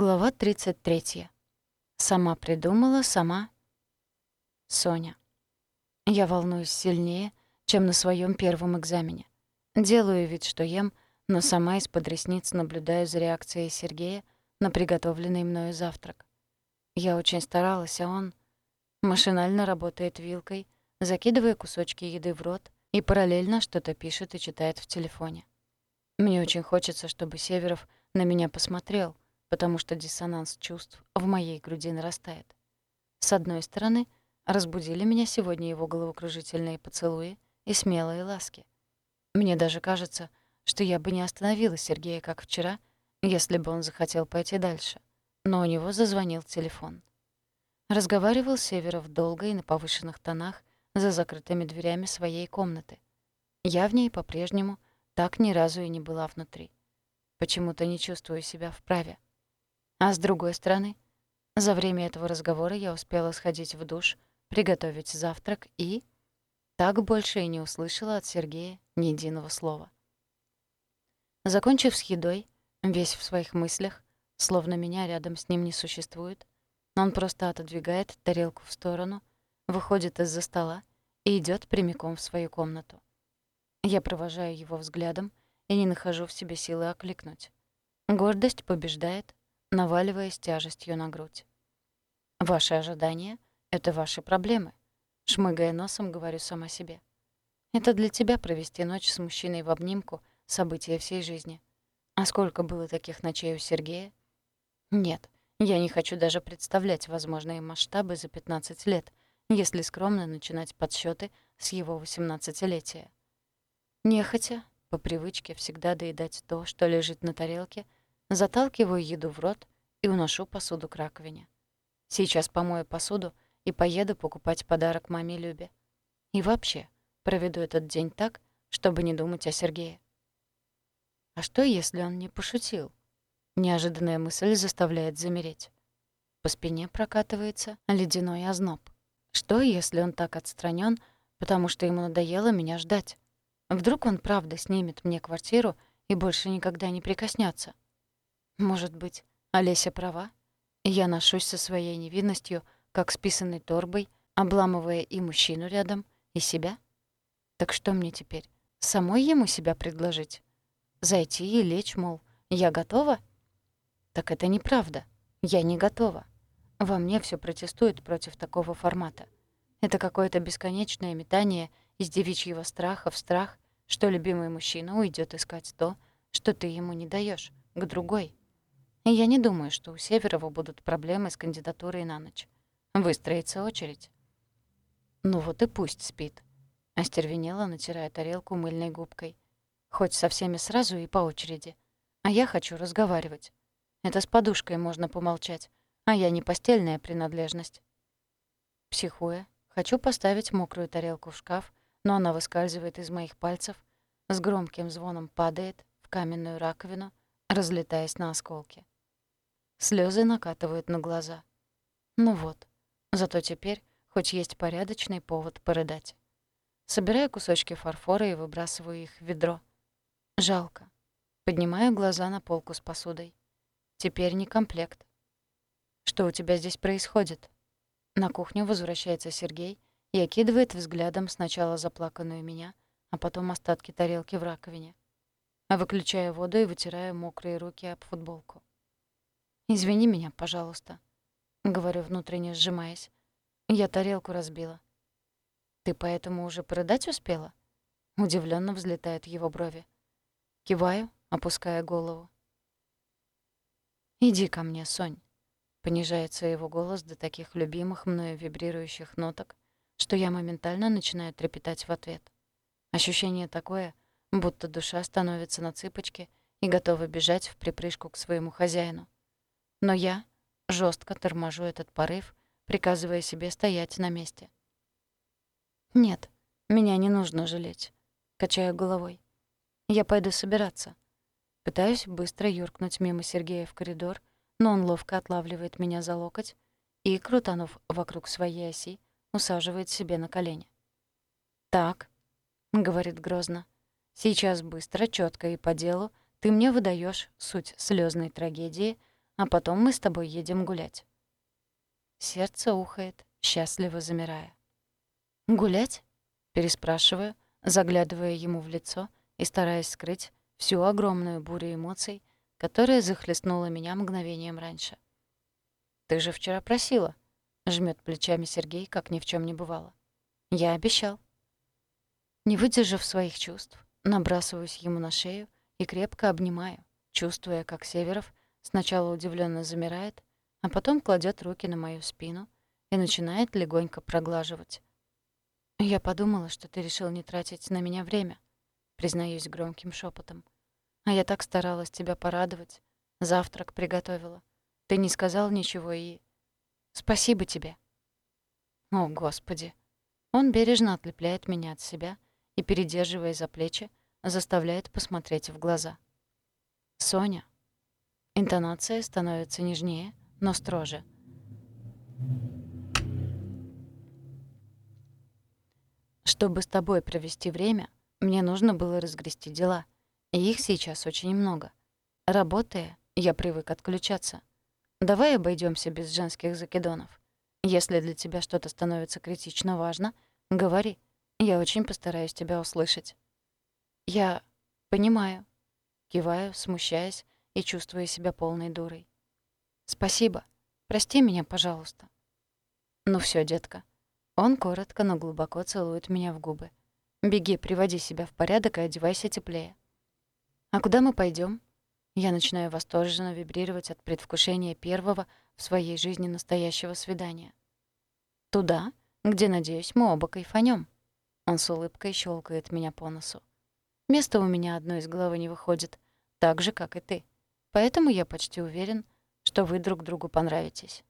Глава 33. Сама придумала, сама... Соня. Я волнуюсь сильнее, чем на своем первом экзамене. Делаю вид, что ем, но сама из-под ресниц наблюдаю за реакцией Сергея на приготовленный мною завтрак. Я очень старалась, а он машинально работает вилкой, закидывая кусочки еды в рот и параллельно что-то пишет и читает в телефоне. Мне очень хочется, чтобы Северов на меня посмотрел — потому что диссонанс чувств в моей груди нарастает. С одной стороны, разбудили меня сегодня его головокружительные поцелуи и смелые ласки. Мне даже кажется, что я бы не остановила Сергея, как вчера, если бы он захотел пойти дальше. Но у него зазвонил телефон. Разговаривал Северов долго и на повышенных тонах за закрытыми дверями своей комнаты. Я в ней по-прежнему так ни разу и не была внутри. Почему-то не чувствую себя вправе. А с другой стороны, за время этого разговора я успела сходить в душ, приготовить завтрак и... Так больше и не услышала от Сергея ни единого слова. Закончив с едой, весь в своих мыслях, словно меня рядом с ним не существует, он просто отодвигает тарелку в сторону, выходит из-за стола и идет прямиком в свою комнату. Я провожаю его взглядом и не нахожу в себе силы окликнуть. Гордость побеждает, наваливаясь тяжестью на грудь. «Ваши ожидания — это ваши проблемы», — шмыгая носом, говорю сама себе. «Это для тебя провести ночь с мужчиной в обнимку — событие всей жизни. А сколько было таких ночей у Сергея? Нет, я не хочу даже представлять возможные масштабы за 15 лет, если скромно начинать подсчеты с его 18-летия. Нехотя, по привычке всегда доедать то, что лежит на тарелке — Заталкиваю еду в рот и уношу посуду к раковине. Сейчас помою посуду и поеду покупать подарок маме Любе. И вообще, проведу этот день так, чтобы не думать о Сергее. А что, если он не пошутил? Неожиданная мысль заставляет замереть. По спине прокатывается ледяной озноб. Что, если он так отстранен, потому что ему надоело меня ждать? Вдруг он правда снимет мне квартиру и больше никогда не прикоснется? Может быть, Олеся права? Я ношусь со своей невинностью, как с писаной торбой, обламывая и мужчину рядом, и себя? Так что мне теперь? Самой ему себя предложить? Зайти и лечь, мол, я готова? Так это неправда. Я не готова. Во мне все протестует против такого формата. Это какое-то бесконечное метание из девичьего страха в страх, что любимый мужчина уйдет искать то, что ты ему не даешь, к другой. И я не думаю, что у Северова будут проблемы с кандидатурой на ночь. Выстроится очередь. Ну вот и пусть спит. Остервенела, натирая тарелку мыльной губкой. Хоть со всеми сразу и по очереди. А я хочу разговаривать. Это с подушкой можно помолчать, а я не постельная принадлежность. Психуя, хочу поставить мокрую тарелку в шкаф, но она выскальзывает из моих пальцев, с громким звоном падает в каменную раковину, разлетаясь на осколки. Слезы накатывают на глаза. Ну вот. Зато теперь хоть есть порядочный повод порыдать. Собираю кусочки фарфора и выбрасываю их в ведро. Жалко. Поднимаю глаза на полку с посудой. Теперь не комплект. Что у тебя здесь происходит? На кухню возвращается Сергей и окидывает взглядом сначала заплаканную меня, а потом остатки тарелки в раковине. Выключаю воду и вытираю мокрые руки об футболку. «Извини меня, пожалуйста», — говорю внутренне, сжимаясь. «Я тарелку разбила». «Ты поэтому уже продать успела?» Удивленно взлетают его брови. Киваю, опуская голову. «Иди ко мне, Сонь», — понижается его голос до таких любимых мною вибрирующих ноток, что я моментально начинаю трепетать в ответ. Ощущение такое, будто душа становится на цыпочки и готова бежать в припрыжку к своему хозяину. Но я жестко торможу этот порыв, приказывая себе стоять на месте. «Нет, меня не нужно жалеть», — качаю головой. «Я пойду собираться». Пытаюсь быстро юркнуть мимо Сергея в коридор, но он ловко отлавливает меня за локоть и, крутанув вокруг своей оси, усаживает себе на колени. «Так», — говорит грозно, — «сейчас быстро, четко и по делу ты мне выдаешь суть слезной трагедии, а потом мы с тобой едем гулять». Сердце ухает, счастливо замирая. «Гулять?» — переспрашиваю, заглядывая ему в лицо и стараясь скрыть всю огромную бурю эмоций, которая захлестнула меня мгновением раньше. «Ты же вчера просила», — жмет плечами Сергей, как ни в чем не бывало. «Я обещал». Не выдержав своих чувств, набрасываюсь ему на шею и крепко обнимаю, чувствуя, как Северов сначала удивленно замирает, а потом кладет руки на мою спину и начинает легонько проглаживать. «Я подумала, что ты решил не тратить на меня время», признаюсь громким шепотом. «А я так старалась тебя порадовать. Завтрак приготовила. Ты не сказал ничего и... Спасибо тебе». О, Господи. Он бережно отлепляет меня от себя и, передерживая за плечи, заставляет посмотреть в глаза. «Соня». Интонация становится нежнее, но строже. Чтобы с тобой провести время, мне нужно было разгрести дела, и их сейчас очень много. Работая, я привык отключаться. Давай обойдемся без женских закидонов. Если для тебя что-то становится критично важно, говори. Я очень постараюсь тебя услышать. Я понимаю. Киваю, смущаясь и чувствуя себя полной дурой. Спасибо. Прости меня, пожалуйста. Ну все, детка. Он коротко, но глубоко целует меня в губы. Беги, приводи себя в порядок и одевайся теплее. А куда мы пойдем? Я начинаю восторженно вибрировать от предвкушения первого в своей жизни настоящего свидания. Туда, где, надеюсь, мы оба кайфанем. Он с улыбкой щелкает меня по носу. Место у меня одно из головы не выходит, так же, как и ты. Поэтому я почти уверен, что вы друг другу понравитесь.